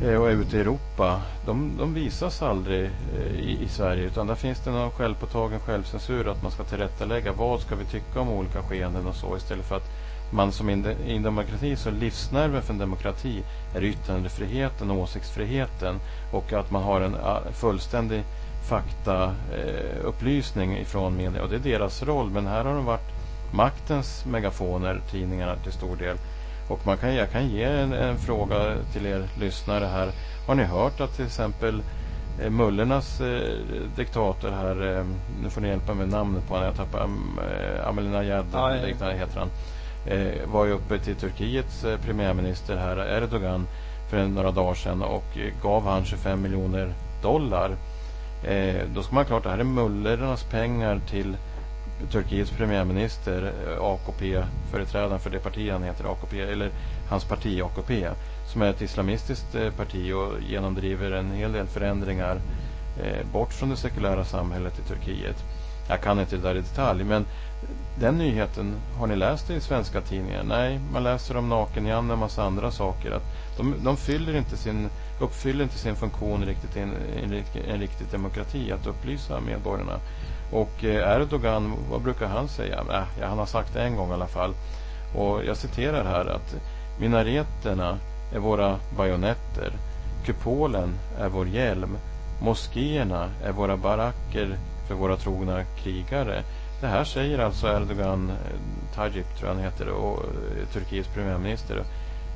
Speaker 2: Eh, och är ute i Europa, de, de visas aldrig eh, i, i, Sverige. Utan där finns det någon självpåtagen självcensur att man ska tillrättalägga vad ska vi tycka om olika skeenden och så. Istället för att man som i en demokrati så livsnerven för en demokrati är yttrandefriheten och åsiktsfriheten. Och att man har en fullständig faktaupplysning eh, ifrån media. Och det är deras roll. Men här har de varit maktens megafoner, tidningarna till stor del och man kan, jag kan ge en, en, fråga till er lyssnare här. Har ni hört att till exempel eh, Mullernas eh, diktator här, eh, nu får ni hjälpa mig med namnet på honom, jag tappar, eh, Ahmadinejad
Speaker 1: Ja, ja.
Speaker 2: liknande heter han. Eh, var ju uppe till Turkiets eh, premiärminister här, Erdogan, för några dagar sedan och eh, gav han 25 miljoner dollar. Eh, då ska man klart, det här är Mullernas pengar till Turkiets premiärminister, eh, AKP-företrädaren för det parti han heter, AKP, eller hans parti AKP, som är ett islamistiskt eh, parti och genomdriver en hel del förändringar eh, bort från det sekulära samhället i Turkiet. Jag kan inte det där i detalj, men den nyheten, har ni läst det i svenska tidningar? Nej, man läser om Naken-Janne och en massa andra saker. Att de, de fyller inte sin, uppfyller inte sin funktion riktigt i en, en, en riktig demokrati, att upplysa medborgarna. Och eh, Erdogan, vad brukar han säga? Äh, ja, han har sagt det en gång i alla fall. Och jag citerar här att minareterna är våra bajonetter. Kupolen är vår hjälm. Moskéerna är våra baracker för våra trogna krigare. Det här säger alltså Erdogan, eh, Tajip tror jag han heter, och eh, Turkiets premiärminister.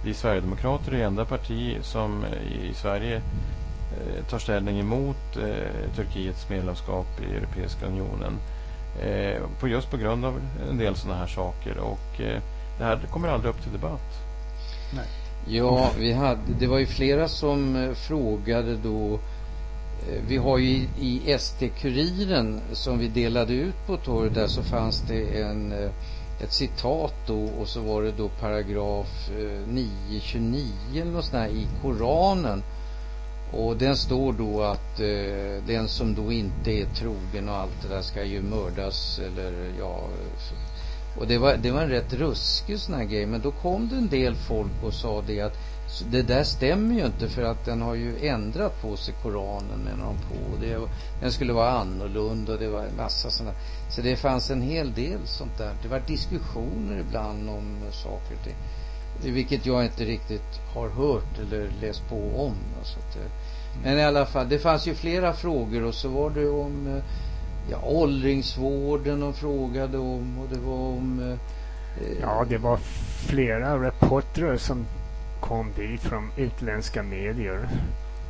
Speaker 2: Vi Sverigedemokrater är det enda parti som i Sverige tar ställning emot eh, Turkiets medlemskap i Europeiska unionen. Eh, på just på grund av en del sådana här saker. Och eh, det här kommer aldrig upp till debatt.
Speaker 3: Ja, vi hade, det var ju flera som eh, frågade då. eh, Vi har ju i, i ST-kuriren som vi delade ut på torget där så fanns det en, eh, ett citat då och så var det då paragraf eh, 929 eller något sånt här i Koranen. Och den står då att eh, den som då inte är trogen och allt det där ska ju mördas eller ja. Och det var, det var en rätt ruskig sån här grej. Men då kom det en del folk och sa det att det där stämmer ju inte för att den har ju ändrat på sig Koranen menar de på. Och Det, den skulle vara annorlunda och det var en massa sådana. Så det fanns en hel del sånt där. Det var diskussioner ibland om saker och ting. Vilket jag inte riktigt har hört eller läst på om. Så att, eh, men i alla fall, det fanns ju flera frågor och så var det om eh, ja, åldringsvården de frågade om och det var om eh,
Speaker 4: Ja, det var flera reportrar som kom dit från utländska medier.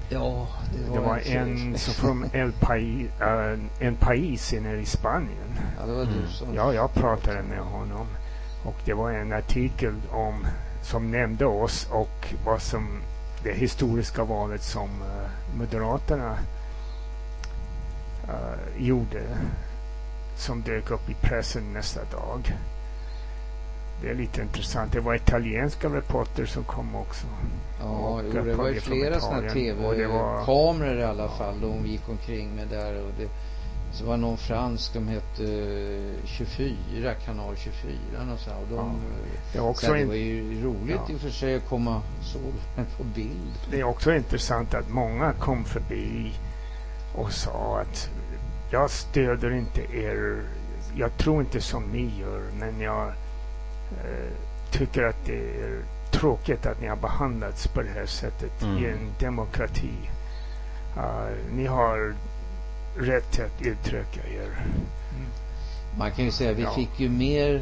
Speaker 3: ja,
Speaker 4: Det var en som från El País, äh, en País nere i Spanien.
Speaker 3: Ja, det var
Speaker 2: Mm.
Speaker 3: du som...
Speaker 4: Ja, jag pratade med honom. Och det var en artikel om, som nämnde oss och vad som det historiska valet som eh, Moderaterna eh, gjorde. Som dök upp i pressen nästa dag. Det är lite intressant. Det var italienska reporter som kom också.
Speaker 3: Ja, jo, det var ju flera sådana tv-kameror i alla fall. De gick omkring med där och det så var någon fransk, de hette eh, 24, kanal 24 och så och de,
Speaker 4: Ja.
Speaker 3: eh,
Speaker 4: Det var också
Speaker 3: så det var ju roligt
Speaker 4: Ja.
Speaker 3: i och för sig att komma så på bild.
Speaker 4: Det är också intressant att många kom förbi och sa att jag stöder inte er. Jag tror inte som ni gör, men jag eh, tycker att det är tråkigt att ni har behandlats på det här sättet
Speaker 2: Mm.
Speaker 4: i en demokrati. Uh, ni har rätt att uttrycka er.
Speaker 3: Man kan ju säga vi
Speaker 4: Ja.
Speaker 3: fick ju mer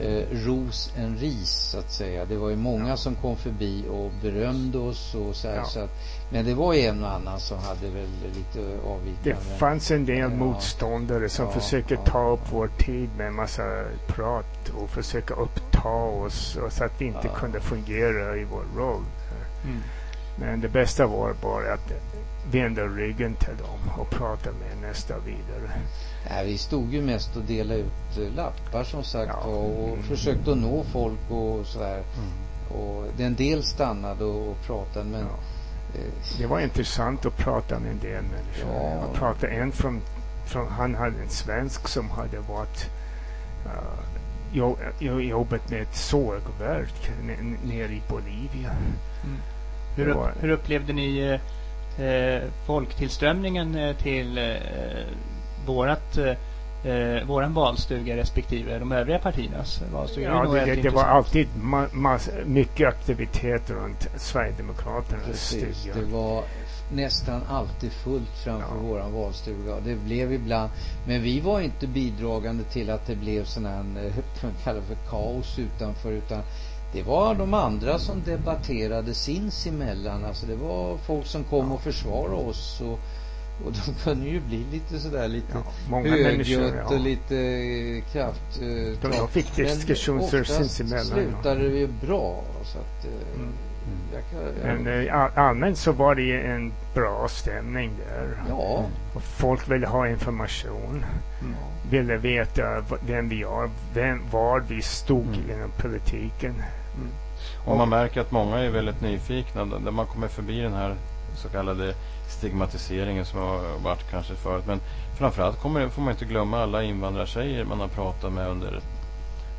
Speaker 3: eh, ros än ris så att säga. Det var ju många
Speaker 4: Ja.
Speaker 3: som kom förbi och berömde oss och så här,
Speaker 4: Ja.
Speaker 3: så att, Men det var ju en och annan som hade väl lite
Speaker 4: Det
Speaker 3: avvikande.
Speaker 4: fanns en del
Speaker 3: Ja.
Speaker 4: motståndare som
Speaker 3: Ja,
Speaker 4: försöker
Speaker 3: ja.
Speaker 4: ta upp vår tid med en massa prat och försöka uppta oss och så att vi inte
Speaker 3: Ja.
Speaker 4: kunde fungera i vår roll.
Speaker 1: Mm.
Speaker 4: Men det bästa var bara att vända ryggen till dem och prata med nästa vidare.
Speaker 3: Nej, vi stod ju mest och delade ut eh, lappar som sagt
Speaker 4: Ja.
Speaker 3: och, och
Speaker 4: Mm.
Speaker 3: försökte att nå folk och sådär.
Speaker 2: Mm.
Speaker 3: Och en del stannade och, och pratade men
Speaker 4: Ja.
Speaker 3: eh,
Speaker 4: Det var intressant att prata med en del människor.
Speaker 3: Ja.
Speaker 4: Jag pratade en från, från, han hade en svensk som hade varit uh, jo, jo, jobbat med ett sågverk nere i Bolivia.
Speaker 1: Hur,
Speaker 4: Det
Speaker 1: upp,
Speaker 4: var-
Speaker 1: hur upplevde ni eh, eh, folktillströmningen eh, till eh, vårat, eh, eh, våran valstuga respektive de övriga partiernas valstuga?
Speaker 4: Ja, det, det, det var alltid ma- mass, mycket aktivitet runt Sverigedemokraternas
Speaker 3: precis,
Speaker 4: stuga.
Speaker 3: det var nästan alltid fullt framför
Speaker 4: Ja.
Speaker 3: våran valstuga. Och Det blev ibland, men vi var inte bidragande till att det blev sån här, eh, vad man kallar för kaos utanför utan det var de andra som debatterade sinsemellan. Alltså det var folk som kom och försvarade oss och Och de kunde ju bli lite sådär lite
Speaker 4: Ja,
Speaker 3: högljutt
Speaker 4: ja.
Speaker 3: och lite eh, kraft. eh,
Speaker 4: De, fick diskussioner
Speaker 3: oftast
Speaker 4: sinsemellan. ja.
Speaker 3: slutade det ju bra. Så att, eh,
Speaker 4: Mm. Men eh, all- allmänt så var det en bra stämning där.
Speaker 3: ja,
Speaker 4: Och folk ville ha information.
Speaker 1: Mm.
Speaker 4: Ville veta vem vi är, vem, var vi stod
Speaker 2: Mm.
Speaker 4: inom politiken.
Speaker 2: Och man märker att många är väldigt nyfikna när man kommer förbi den här så kallade stigmatiseringen som har varit kanske förut. Men framförallt kommer, får man inte glömma alla invandrartjejer man har pratat med under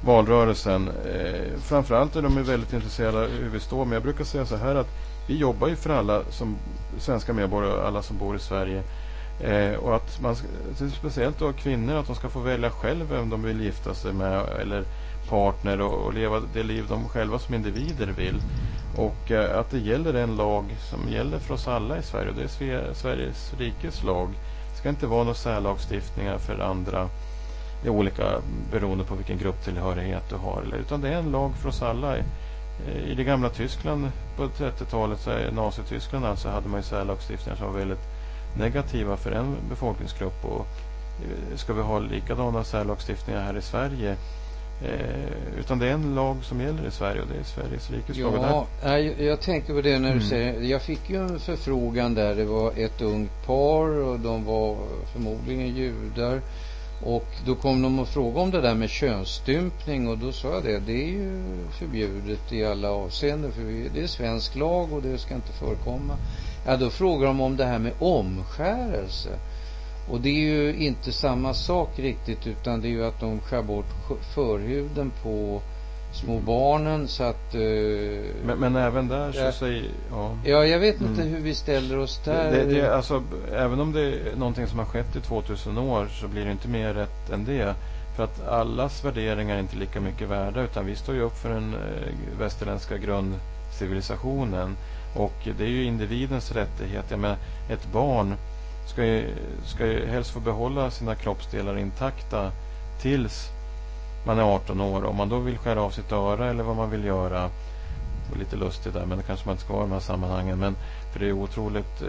Speaker 2: valrörelsen. Eh, framförallt är de väldigt intresserade av hur vi står. Men jag brukar säga så här att vi jobbar ju för alla som svenska medborgare och alla som bor i Sverige. Eh, och att man, speciellt då kvinnor, att de ska få välja själv vem de vill gifta sig med eller partner och, och leva det liv de själva som individer vill. Och eh, att det gäller en lag som gäller för oss alla i Sverige och det är Sve- Sveriges rikes lag. Det ska inte vara några särlagstiftningar för andra det är olika beroende på vilken grupptillhörighet du har. Eller, utan det är en lag för oss alla. I det gamla Tyskland på 30-talet, så är Nazityskland alltså, hade man ju särlagstiftningar som var väldigt negativa för en befolkningsgrupp. Och eh, ska vi ha likadana särlagstiftningar här i Sverige? Eh, utan det är en lag som gäller i Sverige och det är Sveriges rikes lag. Och där-
Speaker 3: Ja, jag tänkte på det när du
Speaker 2: Mm.
Speaker 3: säger Jag fick ju en förfrågan där. Det var ett ungt par och de var förmodligen judar. Och då kom de och frågade om det där med könsstympning och då sa jag det. Det är ju förbjudet i alla avseenden för vi- det är svensk lag och det ska inte förekomma. Ja, då frågade de om det här med omskärelse. Och det är ju inte samma sak riktigt utan det är ju att de skär bort förhuden på små barnen så att... eh,
Speaker 2: men, men även där så
Speaker 3: Ja.
Speaker 2: säger... Ja.
Speaker 3: Ja, jag vet inte
Speaker 2: Mm.
Speaker 3: hur vi ställer oss där.
Speaker 2: Det, det, alltså, även om det är någonting som har skett i 2000 år så blir det inte mer rätt än det. För att allas värderingar är inte lika mycket värda utan vi står ju upp för den eh, västerländska grundcivilisationen. Och det är ju individens rättighet. Jag menar, ett barn ska ju, ska ju helst få behålla sina kroppsdelar intakta tills man är 18 år. Om man då vill skära av sitt öra eller vad man vill göra. Det var lite lustigt där men det kanske man inte ska vara i de här sammanhangen. Men för det är otroligt... Eh,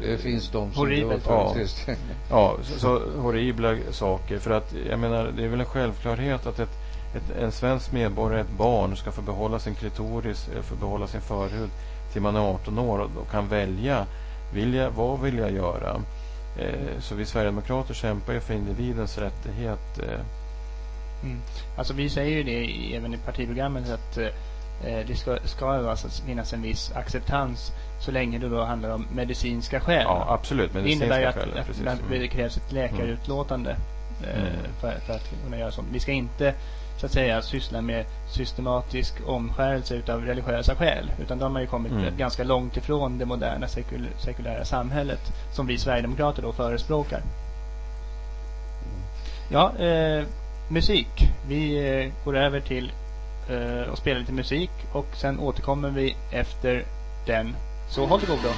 Speaker 3: Det finns de som
Speaker 1: Horribelt.
Speaker 3: gör
Speaker 2: Ja.
Speaker 3: faktiskt.
Speaker 2: Ja, så, så horribla saker. För att jag menar, det är väl en självklarhet att ett, ett, en svensk medborgare, ett barn, ska få behålla sin klitoris, eh, få behålla sin förhud till man är 18 år och, och kan välja. Vill jag, vad vill jag göra? Eh, så vi Sverigedemokrater kämpar ju för individens rättighet. Eh,
Speaker 1: Mm. Alltså vi säger ju det även i partiprogrammet att eh, det ska, ska alltså finnas en viss acceptans så länge det då handlar om medicinska skäl.
Speaker 2: ja, absolut.
Speaker 1: det innebär
Speaker 2: Medicinska
Speaker 1: att,
Speaker 2: skäl.
Speaker 1: att man-
Speaker 2: Mm.
Speaker 1: det krävs ett läkarutlåtande eh,
Speaker 2: Mm.
Speaker 1: för, för att kunna göra sånt. Vi ska inte så att säga syssla med systematisk omskärelse utav religiösa skäl. Utan de har ju kommit
Speaker 2: Mm.
Speaker 1: ganska långt ifrån det moderna sekul sekulära samhället som vi Sverigedemokrater då förespråkar. Ja, eh, musik. Vi eh, går över till eh, och spelar lite musik och sen återkommer vi efter den. Så håll till godo.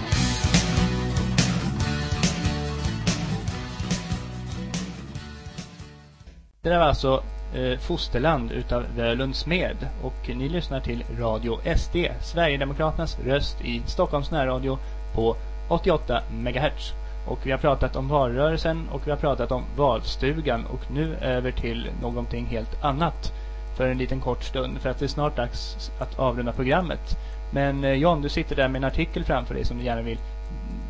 Speaker 1: Det där var alltså eh, Fosterland utav Völund Smed och ni lyssnar till Radio SD, Sverigedemokraternas röst i Stockholms närradio på 88 MHz. Och vi har pratat om valrörelsen och vi har pratat om valstugan och nu över till någonting helt annat för en liten kort stund för att det är snart dags att avrunda programmet. Men eh, John, du sitter där med en artikel framför dig som du gärna vill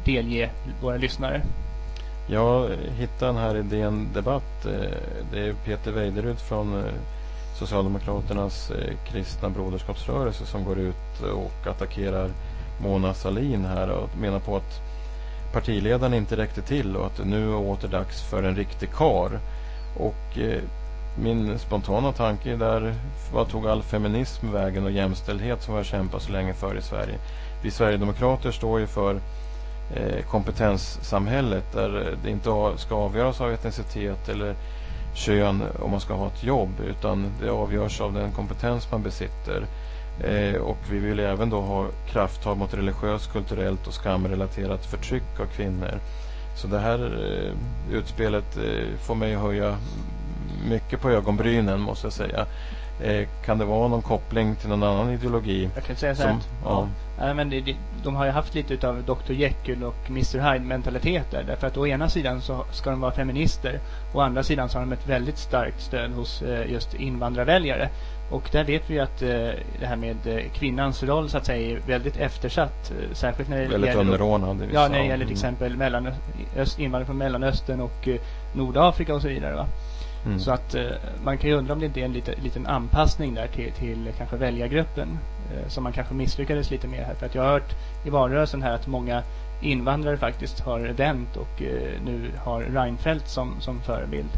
Speaker 1: delge våra lyssnare.
Speaker 2: Jag hittade den här i DN Debatt. Eh, det är Peter Weiderud från eh, Socialdemokraternas kristna broderskapsrörelse som går ut och attackerar Mona Salin här och menar på att partiledaren inte räckte till och att det nu är åter dags för en riktig kar. Och eh, min spontana tanke där, var tog all feminism vägen och jämställdhet som vi har kämpat så länge för i Sverige? Vi Sverigedemokrater står ju för eh, kompetenssamhället där det inte ska avgöras av etnicitet eller kön om man ska ha ett jobb utan det avgörs av den kompetens man besitter. Eh, och vi vill även då ha krafttag mot religiöst, kulturellt och skamrelaterat förtryck av kvinnor. Så det här eh, utspelet eh, får mig att höja mycket på ögonbrynen måste jag säga. Eh, kan det vara någon koppling till någon annan ideologi?
Speaker 1: Jag kan säga så
Speaker 2: Som,
Speaker 1: att,
Speaker 2: ja.
Speaker 1: Ja, men det, de har ju haft lite utav Dr Jekyll och Mr Hyde mentalitet där. Därför att å ena sidan så ska de vara feminister. Å andra sidan så har de ett väldigt starkt stöd hos eh, just invandrarväljare. Och där vet vi ju att eh, det här med eh, kvinnans roll så att säga är väldigt eftersatt. Eh, särskilt när det
Speaker 2: Väldigt
Speaker 1: gäller
Speaker 2: underordnad. i vissa-
Speaker 1: Ja, när det gäller till
Speaker 2: mm.
Speaker 1: exempel mellan, öst, invandring från Mellanöstern och Nordafrika och så vidare. Va?
Speaker 2: Mm.
Speaker 1: Så att man kan ju undra om det inte är en lite, liten anpassning där till, till kanske väljargruppen. Som man kanske misslyckades lite med här. För att jag har hört i valrörelsen här att många invandrare faktiskt har vänt och nu har Reinfeldt som, som förebild.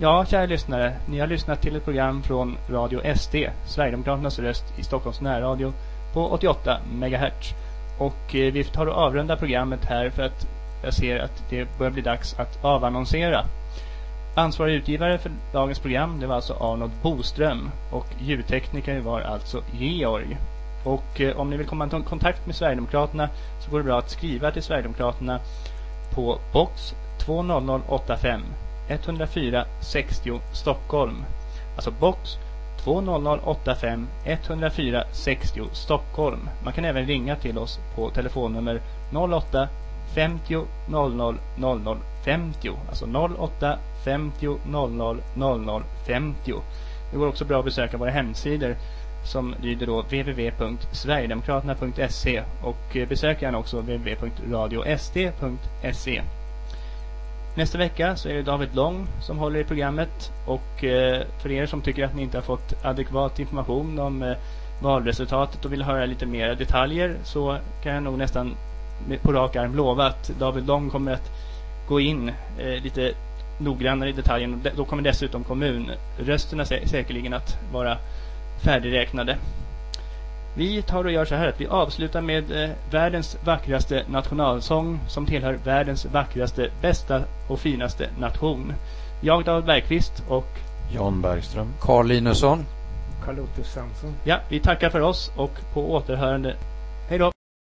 Speaker 1: Ja, kära lyssnare. Ni har lyssnat till ett program från Radio SD, Sverigedemokraternas röst i Stockholms närradio på 88 MHz. Och eh, vi tar och avrunda programmet här för att jag ser att det börjar bli dags att avannonsera. Ansvarig utgivare för dagens program det var alltså Arnold Boström och ljudtekniker var alltså Georg. Och eh, om ni vill komma i kontakt med Sverigedemokraterna så går det bra att skriva till Sverigedemokraterna på box 20085 104 60 Stockholm. Alltså box 20085 104 60 Stockholm. Man kan även ringa till oss på telefonnummer 08 50 00 00 50. Alltså 08 50 00 00 50. Det går också bra att besöka våra hemsidor som lyder då www.sverigedemokraterna.se och besök gärna också www.radiosd.se. Nästa vecka så är det David Long som håller i programmet och eh, för er som tycker att ni inte har fått adekvat information om eh, valresultatet och vill höra lite mer detaljer så kan jag nog nästan på rak arm lova att David Long kommer att gå in eh, lite noggrannare i detaljen. Då kommer dessutom kommunrösterna sä- säkerligen att vara färdigräknade. Vi tar och gör så här att vi avslutar med eh, världens vackraste nationalsång som tillhör världens vackraste, bästa och finaste nation. Jag, David Bergqvist och
Speaker 2: Jan Bergström.
Speaker 3: Carl Linusson.
Speaker 4: Carl Otto Samson.
Speaker 1: ja, vi tackar för oss och på återhörande